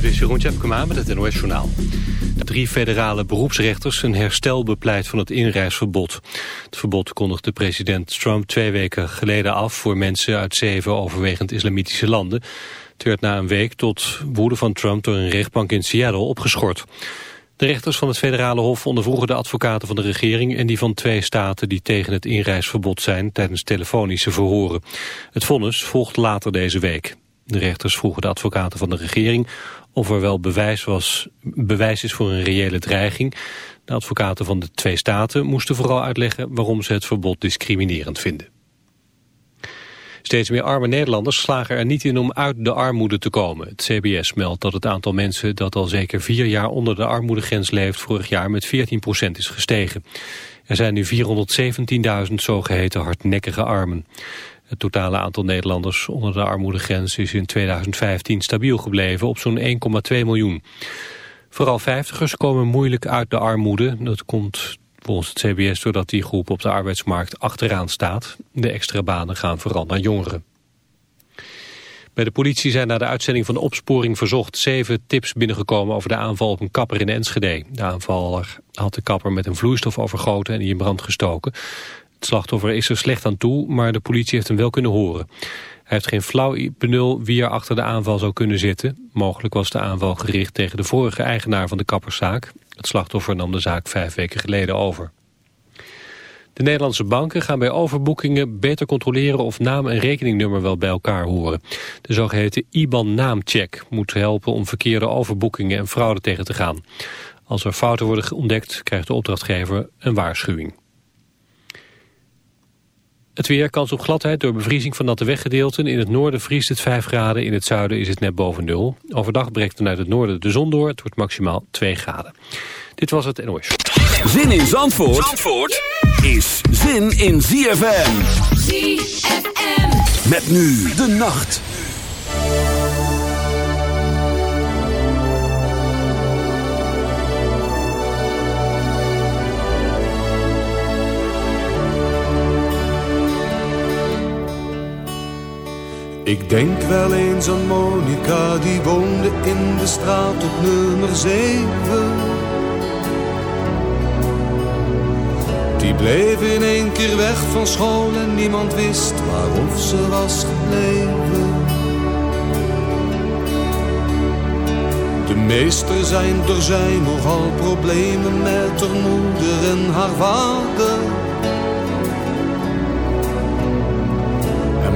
Dit is Jeroen Tjepkema met het NOS Journaal. Drie federale beroepsrechters een herstel bepleit van het inreisverbod. Het verbod kondigde president Trump twee weken geleden af... voor mensen uit zeven overwegend islamitische landen. Het werd na een week tot woede van Trump door een rechtbank in Seattle opgeschort. De rechters van het federale hof ondervroegen de advocaten van de regering... en die van twee staten die tegen het inreisverbod zijn... tijdens telefonische verhoren. Het vonnis volgt later deze week. De rechters vroegen de advocaten van de regering of er wel bewijs, was, bewijs is voor een reële dreiging. De advocaten van de twee staten moesten vooral uitleggen waarom ze het verbod discriminerend vinden. Steeds meer arme Nederlanders slagen er niet in om uit de armoede te komen. Het CBS meldt dat het aantal mensen dat al zeker vier jaar onder de armoedegrens leeft vorig jaar met 14% is gestegen. Er zijn nu 417.000 zogeheten hardnekkige armen. Het totale aantal Nederlanders onder de armoedegrens is in 2015 stabiel gebleven op zo'n 1,2 miljoen. Vooral vijftigers komen moeilijk uit de armoede. Dat komt volgens het CBS doordat die groep op de arbeidsmarkt achteraan staat. De extra banen gaan vooral naar jongeren. Bij de politie zijn na de uitzending van de opsporing verzocht zeven tips binnengekomen over de aanval op een kapper in Enschede. De aanvaller had de kapper met een vloeistof overgoten en in brand gestoken. Het slachtoffer is er slecht aan toe, maar de politie heeft hem wel kunnen horen. Hij heeft geen flauw benul wie er achter de aanval zou kunnen zitten. Mogelijk was de aanval gericht tegen de vorige eigenaar van de kapperszaak. Het slachtoffer nam de zaak vijf weken geleden over. De Nederlandse banken gaan bij overboekingen beter controleren of naam en rekeningnummer wel bij elkaar horen. De zogeheten IBAN-naamcheck moet helpen om verkeerde overboekingen en fraude tegen te gaan. Als er fouten worden ontdekt, krijgt de opdrachtgever een waarschuwing. Het weer, kans op gladheid door bevriezing van natte weggedeelten. In het noorden vriest het 5 graden, in het zuiden is het net boven nul. Overdag breekt vanuit het noorden de zon door. Het wordt maximaal 2 graden. Dit was het NOS. Zin in Zandvoort, Zandvoort is zin in ZFM. ZFM. Met nu de nacht. Ik denk wel eens aan Monica, die woonde in de straat op nummer 7. Die bleef in één keer weg van school en niemand wist waarof ze was gebleven. De meester zijn er zijn nogal problemen met haar moeder en haar vader.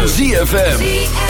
van ZFM.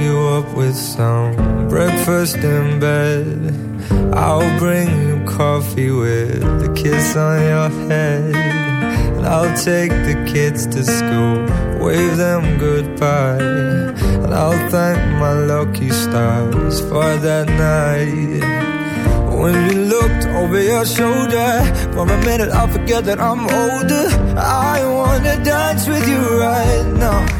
you up with some breakfast in bed. I'll bring you coffee with a kiss on your head. And I'll take the kids to school, wave them goodbye. And I'll thank my lucky stars for that night. When you looked over your shoulder, for a minute I forget that I'm older. I wanna dance with you right now.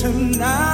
城南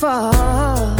fall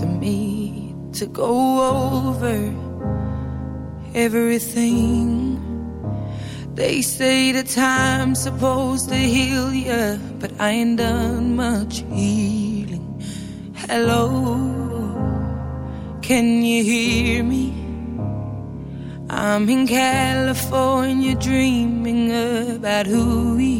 to me to go over everything. They say the time's supposed to heal ya, but I ain't done much healing. Hello, can you hear me? I'm in California dreaming about who we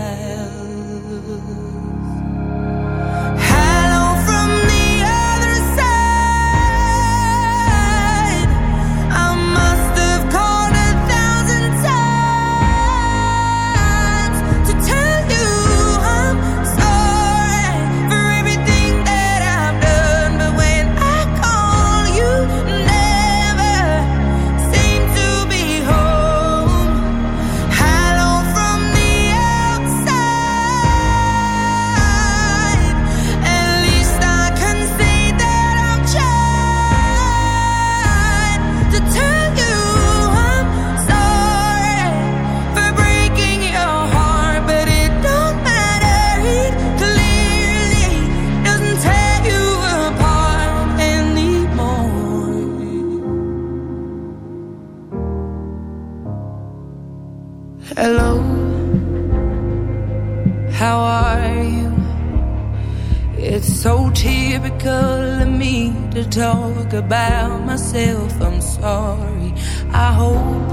It's so typical of me to talk about myself. I'm sorry. I hope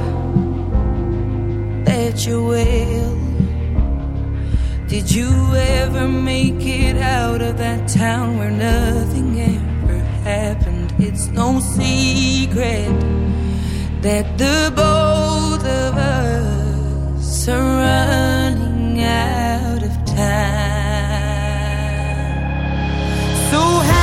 that you will. Did you ever make it out of that town where nothing ever happened? It's no secret that the both of us are running out path. So.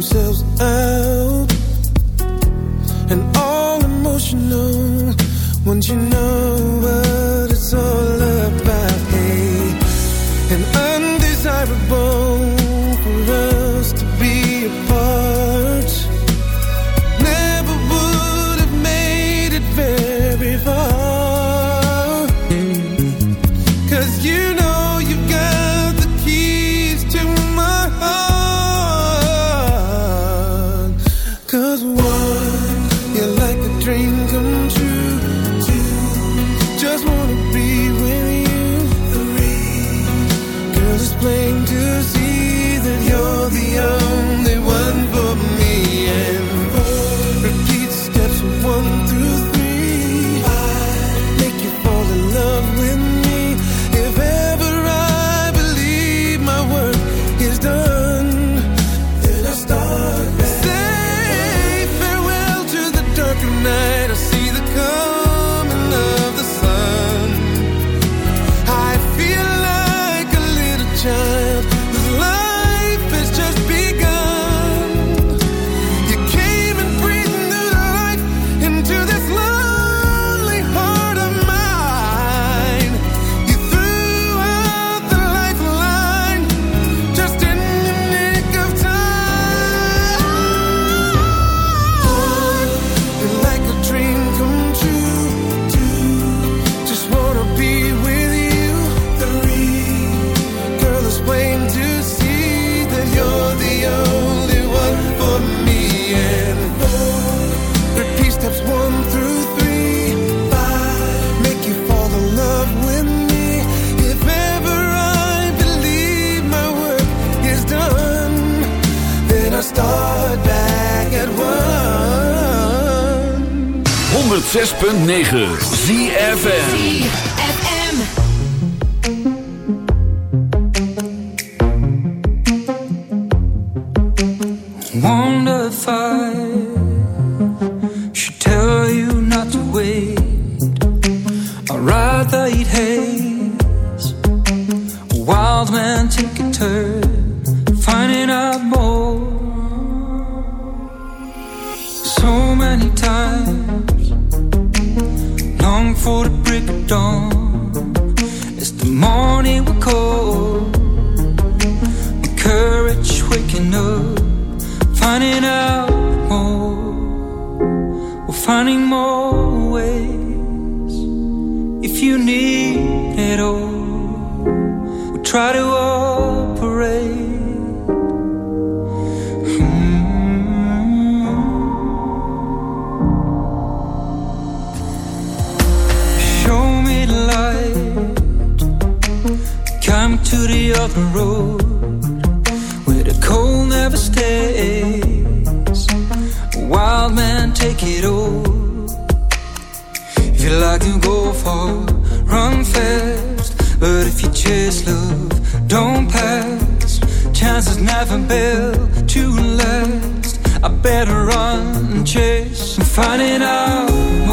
themselves 106.9 ZFN better run and chase and find it out.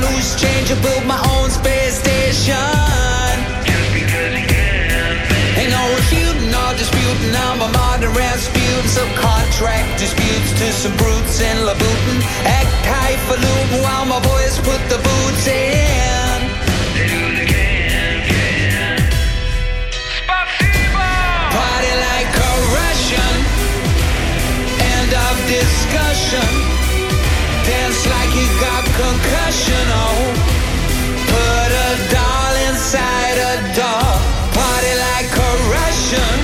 Loose change and build my own space station. Just because you can. Ain't no refuting or disputing. I'm a modern Rasputin. Some contract disputes to some brutes in Labutin. Act highfalutin while my boys put the boots in. Party like a Russian. End of discussion. Dance like you got concussion. Oh, put a doll inside a doll. Party like a Russian.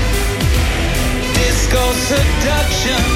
Disco seduction.